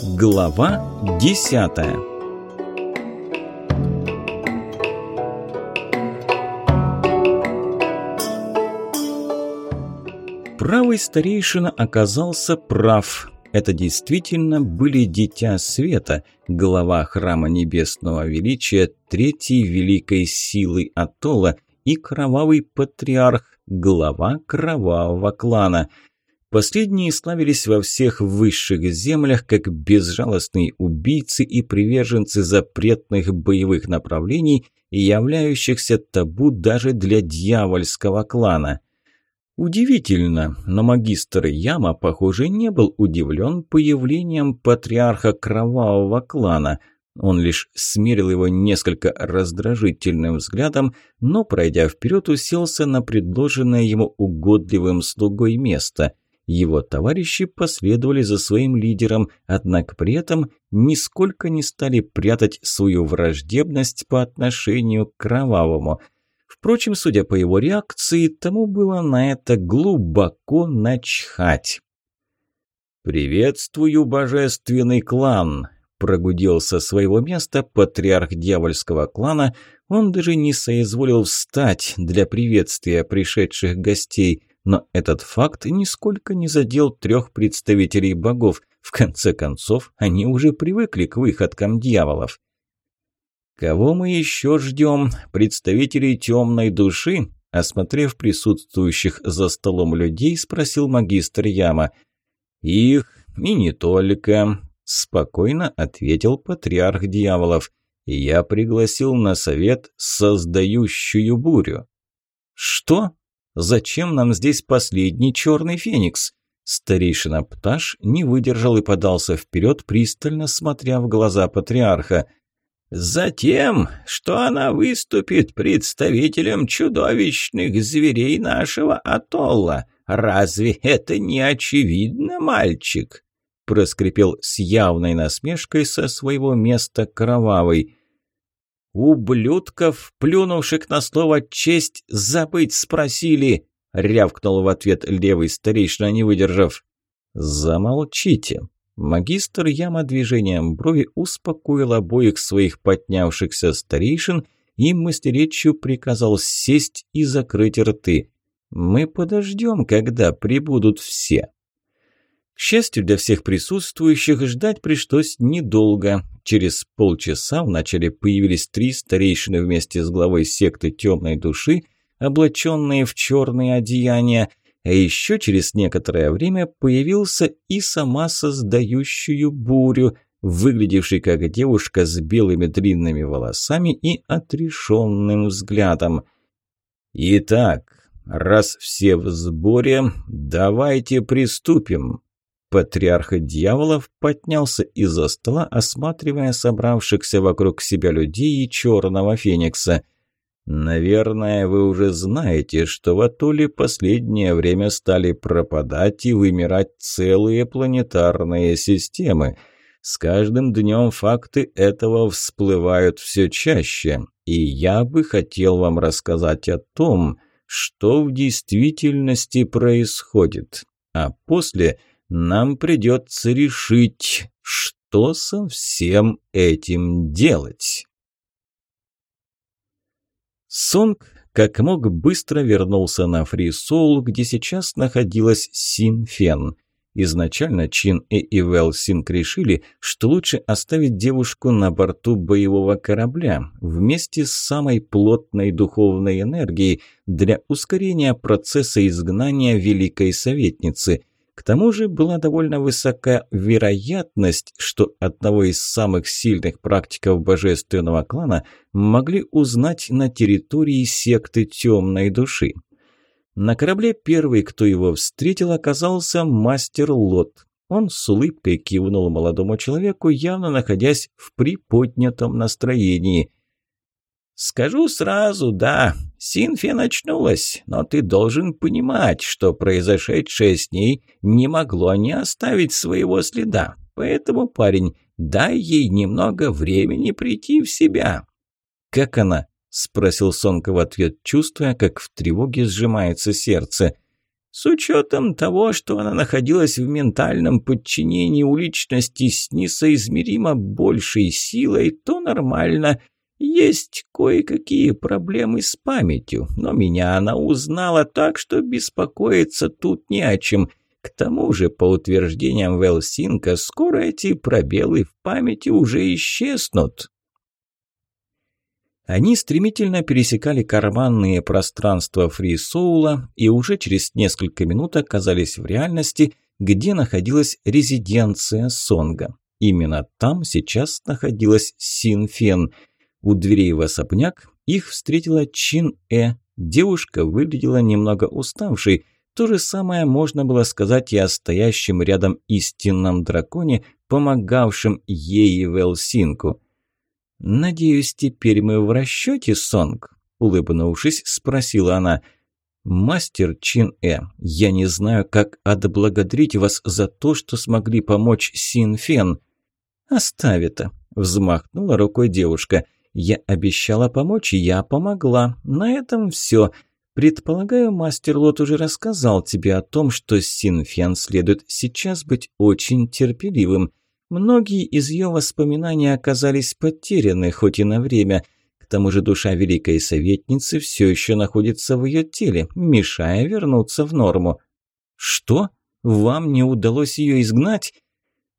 Глава 10 Правый старейшина оказался прав. Это действительно были Дитя Света, глава Храма Небесного Величия, Третьей Великой Силы Атолла и Кровавый Патриарх, глава Кровавого Клана – Последние славились во всех высших землях как безжалостные убийцы и приверженцы запретных боевых направлений, являющихся табу даже для дьявольского клана. Удивительно, но магистр Яма, похоже, не был удивлен появлением патриарха кровавого клана – он лишь смерил его несколько раздражительным взглядом, но, пройдя вперед, уселся на предложенное ему угодливым слугой место – его товарищи последовали за своим лидером, однако при этом нисколько не стали прятать свою враждебность по отношению к кровавому. Впрочем, судя по его реакции, тому было на это глубоко начхать. «Приветствую, божественный клан!» прогудел со своего места патриарх дьявольского клана, он даже не соизволил встать для приветствия пришедших гостей. Но этот факт нисколько не задел трех представителей богов. В конце концов, они уже привыкли к выходкам дьяволов. «Кого мы еще ждем? Представителей темной души?» Осмотрев присутствующих за столом людей, спросил магистр Яма. «Их и не только», – спокойно ответил патриарх дьяволов. «Я пригласил на совет создающую бурю». «Что?» Зачем нам здесь последний черный феникс?» Старейшина Пташ не выдержал и подался вперед, пристально смотря в глаза патриарха. «Затем, что она выступит представителем чудовищных зверей нашего атолла. Разве это не очевидно, мальчик?» проскрипел с явной насмешкой со своего места кровавый ублюдков, плюнувших на слово «честь», забыть спросили!» — рявкнул в ответ левый старейшина, не выдержав. «Замолчите!» Магистр Яма движением брови успокоил обоих своих поднявшихся старейшин и мастеречью приказал сесть и закрыть рты. «Мы подождем, когда прибудут все!» К счастью для всех присутствующих, ждать пришлось недолго. Через полчаса вначале появились три старейшины вместе с главой секты темной души, облаченные в черные одеяния, а еще через некоторое время появился и сама создающую бурю, выглядевший как девушка с белыми длинными волосами и отрешенным взглядом. «Итак, раз все в сборе, давайте приступим», Патриарх дьяволов поднялся из-за стола, осматривая собравшихся вокруг себя людей и черного феникса. «Наверное, вы уже знаете, что в Атоле последнее время стали пропадать и вымирать целые планетарные системы. С каждым днем факты этого всплывают все чаще, и я бы хотел вам рассказать о том, что в действительности происходит. А после – нам придется решить, что со всем этим делать. Сонг как мог быстро вернулся на Фрисол, где сейчас находилась Синфен. Изначально Чин и Ивел Синг решили, что лучше оставить девушку на борту боевого корабля вместе с самой плотной духовной энергией для ускорения процесса изгнания Великой Советницы. К тому же была довольно высока вероятность, что одного из самых сильных практиков божественного клана могли узнать на территории секты темной души. На корабле первый, кто его встретил, оказался мастер Лот. Он с улыбкой кивнул молодому человеку, явно находясь в приподнятом настроении. «Скажу сразу, да, Синфи очнулась, но ты должен понимать, что произошедшее с ней не могло не оставить своего следа. Поэтому, парень, дай ей немного времени прийти в себя». «Как она?» – спросил Сонка в ответ, чувствуя, как в тревоге сжимается сердце. «С учетом того, что она находилась в ментальном подчинении у личности с несоизмеримо большей силой, то нормально». Есть кое-какие проблемы с памятью, но меня она узнала так, что беспокоиться тут не о чем. К тому же, по утверждениям Велсинка, скоро эти пробелы в памяти уже исчезнут. Они стремительно пересекали карманные пространства Фри и уже через несколько минут оказались в реальности, где находилась резиденция Сонга. Именно там сейчас находилась Синфен – у дверей в особняк их встретила Чин-Э. Девушка выглядела немного уставшей. То же самое можно было сказать и о стоящем рядом истинном драконе, помогавшем ей Велсинку. «Надеюсь, теперь мы в расчете, Сонг?» – улыбнувшись, спросила она – «Мастер Чин-Э, я не знаю, как отблагодарить вас за то, что смогли помочь Син-Фен». «Оставь это», – взмахнула рукой девушка. Я обещала помочь, и я помогла. На этом все. Предполагаю, мастер Лот уже рассказал тебе о том, что Синфен следует сейчас быть очень терпеливым. Многие из ее воспоминаний оказались потеряны, хоть и на время. К тому же душа Великой Советницы все еще находится в ее теле, мешая вернуться в норму. «Что? Вам не удалось ее изгнать?»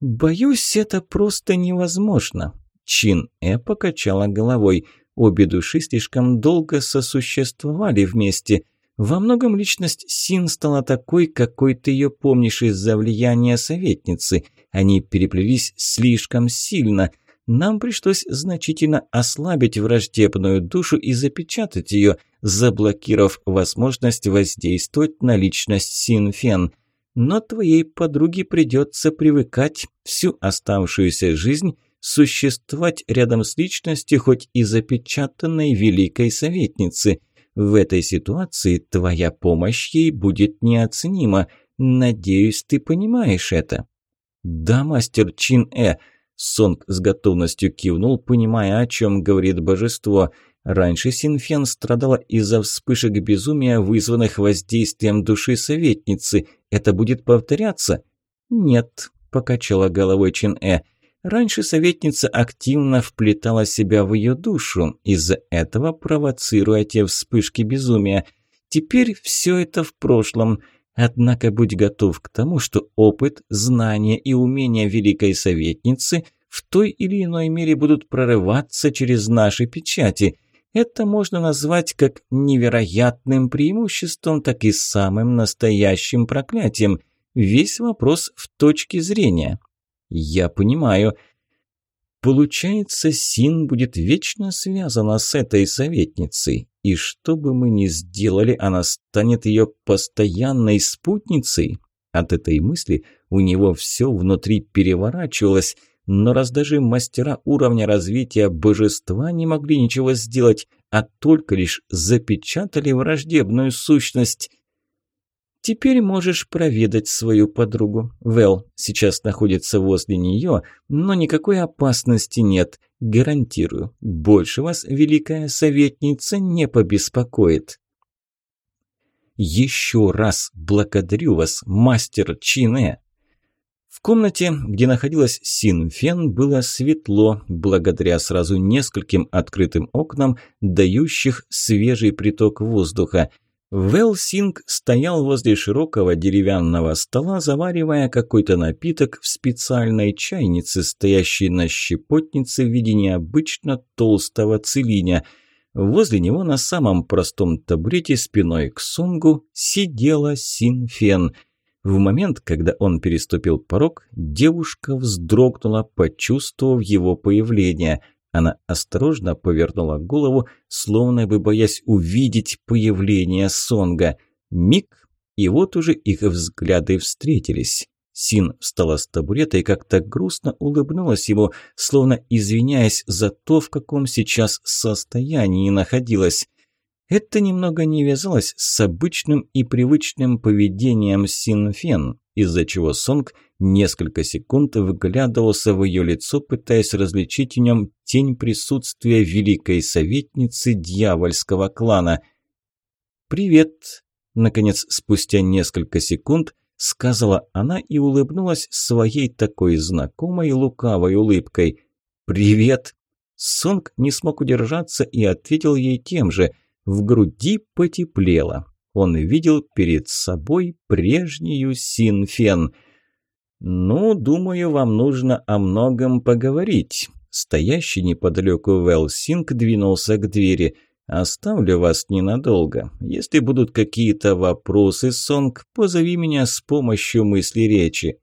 «Боюсь, это просто невозможно. Чин Э покачала головой. Обе души слишком долго сосуществовали вместе. Во многом личность Син стала такой, какой ты ее помнишь из-за влияния советницы. Они переплелись слишком сильно. Нам пришлось значительно ослабить враждебную душу и запечатать ее, заблокировав возможность воздействовать на личность Синфен. Но твоей подруге придется привыкать всю оставшуюся жизнь существовать рядом с личностью, хоть и запечатанной великой советницы. В этой ситуации твоя помощь ей будет неоценима. Надеюсь, ты понимаешь это». «Да, мастер Чин Э», – Сонг с готовностью кивнул, понимая, о чем говорит божество. Раньше Синфен страдала из-за вспышек безумия, вызванных воздействием души советницы. Это будет повторяться? «Нет», – покачала головой Чин Э, – Раньше советница активно вплетала себя в ее душу, из-за этого провоцируя те вспышки безумия. Теперь все это в прошлом. Однако будь готов к тому, что опыт, знания и умения великой советницы в той или иной мере будут прорываться через наши печати. Это можно назвать как невероятным преимуществом, так и самым настоящим проклятием. Весь вопрос в точке зрения. Я понимаю. Получается, Син будет вечно связана с этой советницей, и что бы мы ни сделали, она станет ее постоянной спутницей. От этой мысли у него все внутри переворачивалось, но раз даже мастера уровня развития божества не могли ничего сделать, а только лишь запечатали враждебную сущность, Теперь можешь проведать свою подругу. Вэл сейчас находится возле нее, но никакой опасности нет. Гарантирую, больше вас великая советница не побеспокоит. Еще раз благодарю вас, мастер Чине. В комнате, где находилась Синфен, было светло, благодаря сразу нескольким открытым окнам, дающих свежий приток воздуха – Велсинг стоял возле широкого деревянного стола, заваривая какой-то напиток в специальной чайнице, стоящей на щепотнице в виде необычно толстого целиня. Возле него на самом простом табурете спиной к Сунгу сидела Синфен. В момент, когда он переступил порог, девушка вздрогнула, почувствовав его появление – она осторожно повернула голову, словно бы боясь увидеть появление Сонга. Миг, и вот уже их взгляды встретились. Син встала с табурета и как-то грустно улыбнулась ему, словно извиняясь за то, в каком сейчас состоянии находилась. Это немного не вязалось с обычным и привычным поведением Син Фен из-за чего Сонг несколько секунд выглядывался в ее лицо, пытаясь различить в нем тень присутствия великой советницы дьявольского клана. «Привет!» – наконец, спустя несколько секунд, сказала она и улыбнулась своей такой знакомой лукавой улыбкой. «Привет!» Сонг не смог удержаться и ответил ей тем же. В груди потеплело он видел перед собой прежнюю Синфен. «Ну, думаю, вам нужно о многом поговорить». Стоящий неподалеку Вэлсинг двинулся к двери. «Оставлю вас ненадолго. Если будут какие-то вопросы, Сонг, позови меня с помощью мысли речи».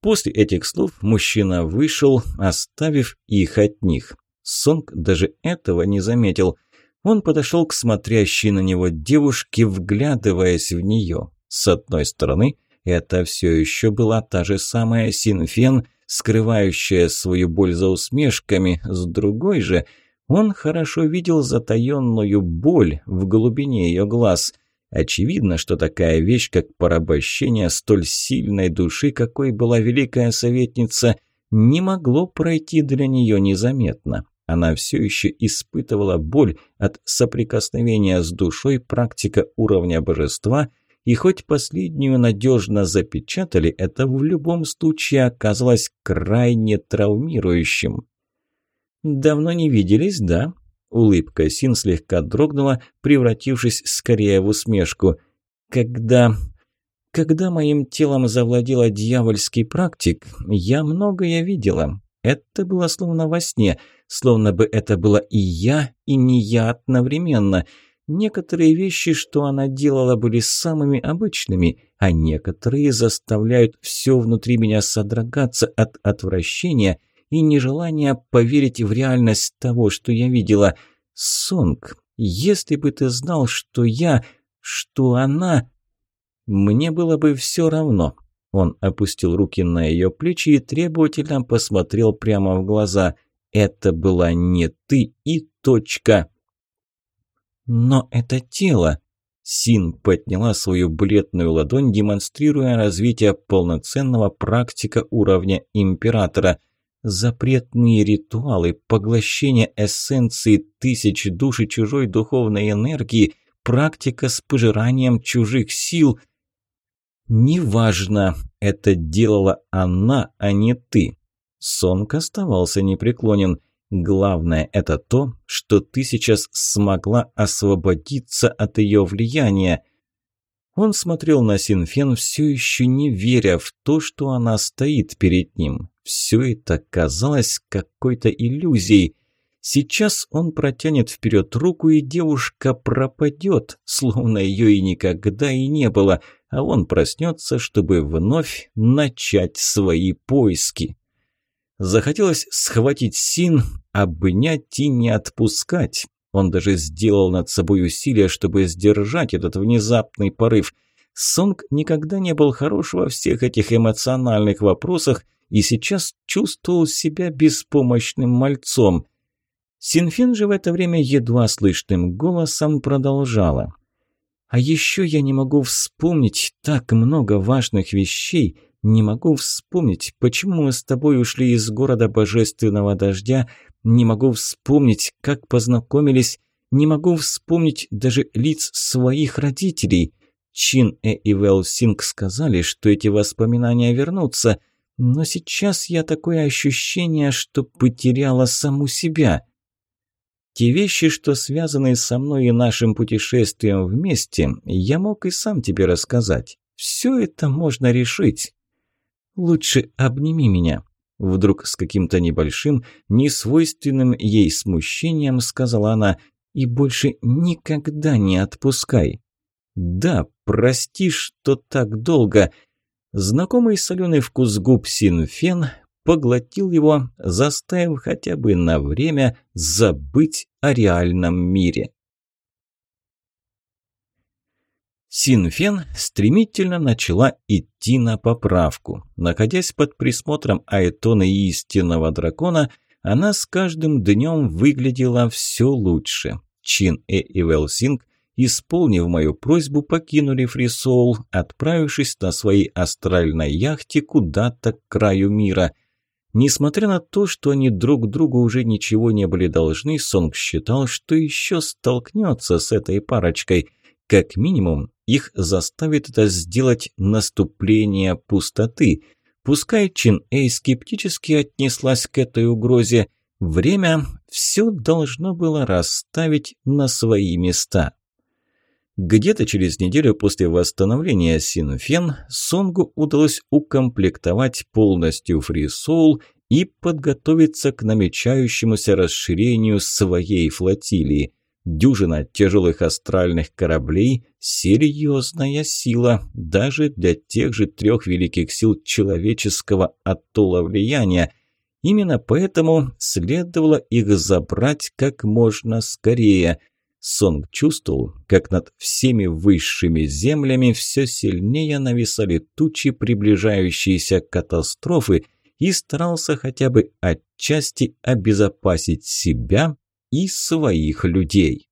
После этих слов мужчина вышел, оставив их от них. Сонг даже этого не заметил – он подошел к смотрящей на него девушке, вглядываясь в нее. С одной стороны, это все еще была та же самая Синфен, скрывающая свою боль за усмешками, с другой же он хорошо видел затаенную боль в глубине ее глаз. Очевидно, что такая вещь, как порабощение столь сильной души, какой была великая советница, не могло пройти для нее незаметно. Она все еще испытывала боль от соприкосновения с душой практика уровня божества, и хоть последнюю надежно запечатали, это в любом случае оказалось крайне травмирующим. «Давно не виделись, да?» Улыбка Син слегка дрогнула, превратившись скорее в усмешку. «Когда... когда моим телом завладела дьявольский практик, я многое видела. Это было словно во сне, словно бы это было и я, и не я одновременно. Некоторые вещи, что она делала, были самыми обычными, а некоторые заставляют все внутри меня содрогаться от отвращения и нежелания поверить в реальность того, что я видела. Сонг, если бы ты знал, что я, что она... Мне было бы все равно, он опустил руки на ее плечи и требовательно посмотрел прямо в глаза. Это была не ты и точка. Но это тело. Син подняла свою бледную ладонь, демонстрируя развитие полноценного практика уровня императора. Запретные ритуалы, поглощение эссенции тысяч душ и чужой духовной энергии, практика с пожиранием чужих сил – «Неважно, это делала она, а не ты». Сонг оставался непреклонен. «Главное – это то, что ты сейчас смогла освободиться от ее влияния». Он смотрел на Синфен, все еще не веря в то, что она стоит перед ним. Все это казалось какой-то иллюзией. Сейчас он протянет вперед руку, и девушка пропадет, словно ее и никогда и не было – а он проснется, чтобы вновь начать свои поиски. Захотелось схватить Син, обнять и не отпускать. Он даже сделал над собой усилие, чтобы сдержать этот внезапный порыв. Сонг никогда не был хорош во всех этих эмоциональных вопросах и сейчас чувствовал себя беспомощным мальцом. Синфин же в это время едва слышным голосом продолжала. А еще я не могу вспомнить так много важных вещей, не могу вспомнить, почему мы с тобой ушли из города божественного дождя, не могу вспомнить, как познакомились, не могу вспомнить даже лиц своих родителей. Чин Э и Вэл Синг сказали, что эти воспоминания вернутся, но сейчас я такое ощущение, что потеряла саму себя. Те вещи, что связаны со мной и нашим путешествием вместе, я мог и сам тебе рассказать. Все это можно решить. Лучше обними меня». Вдруг с каким-то небольшим, несвойственным ей смущением сказала она «И больше никогда не отпускай». «Да, прости, что так долго». Знакомый соленый вкус губ Синфен поглотил его, заставив хотя бы на время забыть о реальном мире. Синфен стремительно начала идти на поправку. Находясь под присмотром Айтона и истинного дракона, она с каждым днем выглядела все лучше. Чин Э и Велсинг, исполнив мою просьбу, покинули Фрисол, отправившись на своей астральной яхте куда-то к краю мира – Несмотря на то, что они друг другу уже ничего не были должны, Сонг считал, что еще столкнется с этой парочкой. Как минимум, их заставит это сделать наступление пустоты. Пускай Чин Эй скептически отнеслась к этой угрозе, время все должно было расставить на свои места. Где-то через неделю после восстановления Синфен Сонгу удалось укомплектовать полностью фрисол и подготовиться к намечающемуся расширению своей флотилии. Дюжина тяжелых астральных кораблей – серьезная сила даже для тех же трех великих сил человеческого оттула влияния. Именно поэтому следовало их забрать как можно скорее – Сонг чувствовал, как над всеми высшими землями все сильнее нависали тучи приближающейся катастрофы и старался хотя бы отчасти обезопасить себя и своих людей.